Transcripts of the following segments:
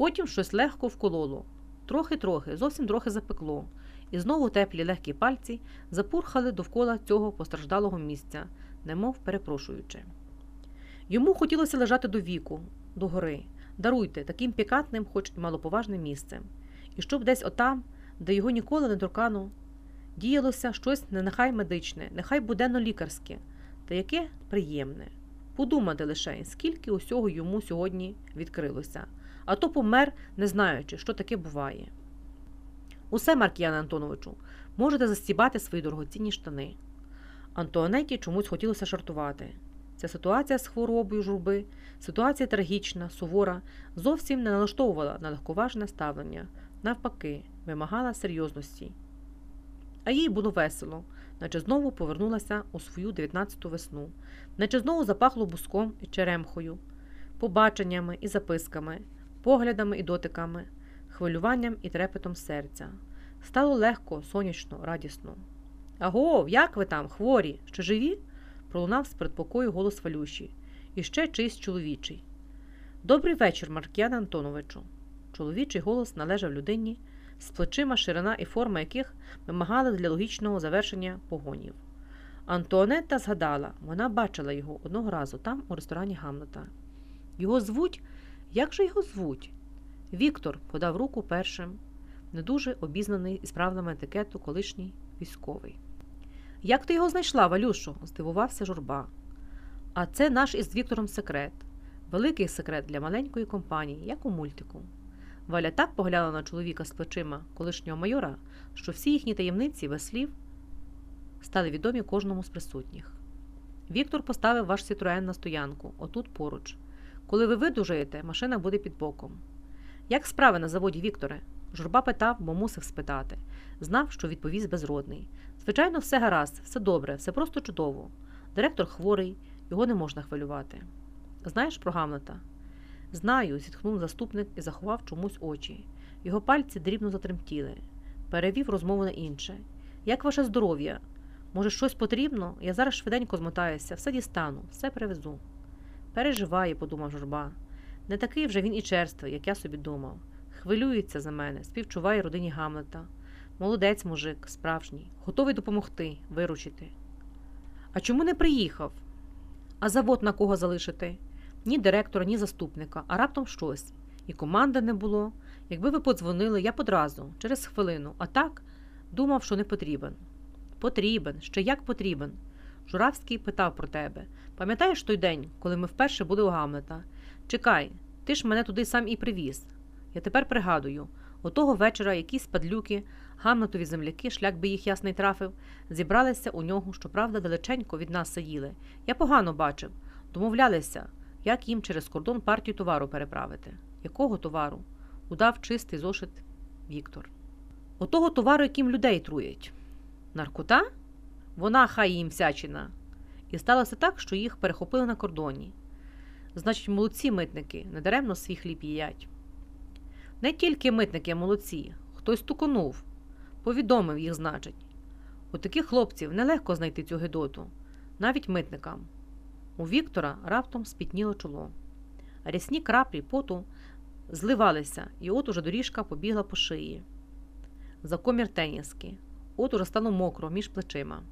Потім щось легко вкололо, трохи-трохи, зовсім трохи запекло, і знову теплі легкі пальці запурхали довкола цього постраждалого місця, немов перепрошуючи. Йому хотілося лежати до віку, до гори, даруйте таким пікантним, хоч і малоповажним місцем, і щоб десь отам, де його ніколи не торкано, діялося щось не нехай медичне, нехай буденно лікарське, та яке приємне. Подумати лише, скільки усього йому сьогодні відкрилося, а то помер, не знаючи, що таке буває. Усе, Маркіяне Антоновичу, можете застібати свої дорогоцінні штани. Антуанеті чомусь хотілося жартувати. Ця ситуація з хворобою журби, ситуація трагічна, сувора, зовсім не налаштовувала на легковажне ставлення, навпаки, вимагала серйозності. А їй було весело, наче знову повернулася у свою 19-ту весну, наче знову запахло буском і черемхою, побаченнями і записками, поглядами і дотиками, хвилюванням і трепетом серця. Стало легко, сонячно, радісно. Аго, як ви там, хворі, ще живі? пролунав з передпокою голос Валюші, і ще чийсь чоловічий. Добрий вечір, Маркіяне Антоновичу. Чоловічий голос належав людині, з плечима, ширина і форма яких вимагали для логічного завершення погонів. Антуанетта згадала, вона бачила його одного разу там, у ресторані Гамлета. Його звуть? Як же його звуть? Віктор подав руку першим, не дуже обізнаний із правилами етикету колишній військовий. Як ти його знайшла, Валюшу? здивувався журба. А це наш із Віктором секрет. Великий секрет для маленької компанії, як у мультику. Валя так поглянула на чоловіка з плечима колишнього майора, що всі їхні таємниці без слів стали відомі кожному з присутніх. Віктор поставив ваш Сітроен на стоянку, отут поруч. Коли ви видужаєте, машина буде під боком. Як справи на заводі, Вікторе? Журба питав, бо мусив спитати. Знав, що відповість безродний. Звичайно, все гаразд, все добре, все просто чудово. Директор хворий, його не можна хвилювати. Знаєш про Гамлета? Знаю, зітхнув заступник і заховав чомусь очі. Його пальці дрібно затремтіли. Перевів розмову на інше. Як ваше здоров'я? Може, щось потрібно? Я зараз швиденько змотаюся, все дістану, все привезу. Переживає, подумав журба. Не такий вже він і черствий, як я собі думав. Хвилюється за мене, співчуває родині Гамлета. Молодець мужик, справжній, готовий допомогти, виручити. А чому не приїхав? А завод на кого залишити? Ні директора, ні заступника, а раптом щось. І команди не було. Якби ви подзвонили, я б одразу, через хвилину, а так думав, що не потрібен. Потрібен, ще як потрібен. Журавський питав про тебе. Пам'ятаєш той день, коли ми вперше були у Гамлета? Чекай, ти ж мене туди сам і привіз. Я тепер пригадую, отого вечора якісь падлюки, гамлетові земляки, шлях би їх ясний трафив, зібралися у нього, щоправда, далеченько від нас сиділи. Я погано бачив, домовлялися, як їм через кордон партію товару переправити. Якого товару? Удав чистий зошит Віктор. Отого товару, яким людей труять. Наркота? Вона хай їм всячина. І сталося так, що їх перехопили на кордоні. Значить, молодці митники недаремно свій хліб їдять. Не тільки митники молодці, хтось туконув, повідомив їх, значить. У таких хлопців нелегко знайти цю гидоту, навіть митникам. У Віктора раптом спітніло чоло. Рясні краплі поту зливалися, і от уже доріжка побігла по шиї. За комір теніски. От уже стало мокро між плечима.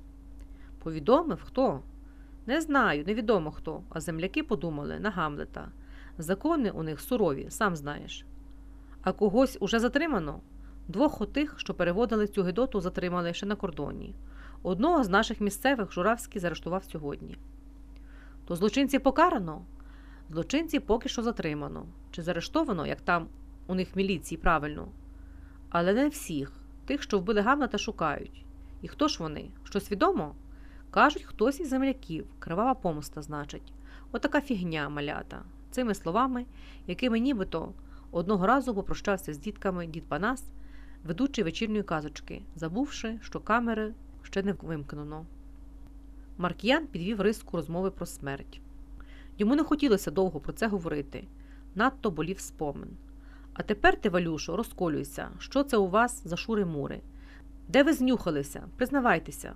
Повідомив хто? Не знаю, невідомо хто, а земляки подумали на Гамлета. Закони у них сурові, сам знаєш. А когось уже затримано? Двох отих, що переводили цю гидоту, затримали ще на кордоні. Одного з наших місцевих Журавський заарештував сьогодні. То злочинці покарано? Злочинці поки що затримано. Чи заарештовано, як там у них міліції правильно? Але не всіх. Тих, що вбили Гамлета, шукають. І хто ж вони? Щось відомо? Кажуть, хтось із земляків, кривава помста, значить. Отака фігня малята. Цими словами, якими нібито одного разу попрощався з дітками дід Панас, ведучий вечірньої казочки, забувши, що камери ще не вимкнено. Маркіян підвів риску розмови про смерть. Йому не хотілося довго про це говорити, надто болів спомин. А тепер ти, Валюшо, розколюйся, що це у вас за шури-мури? Де ви знюхалися? Признавайтеся,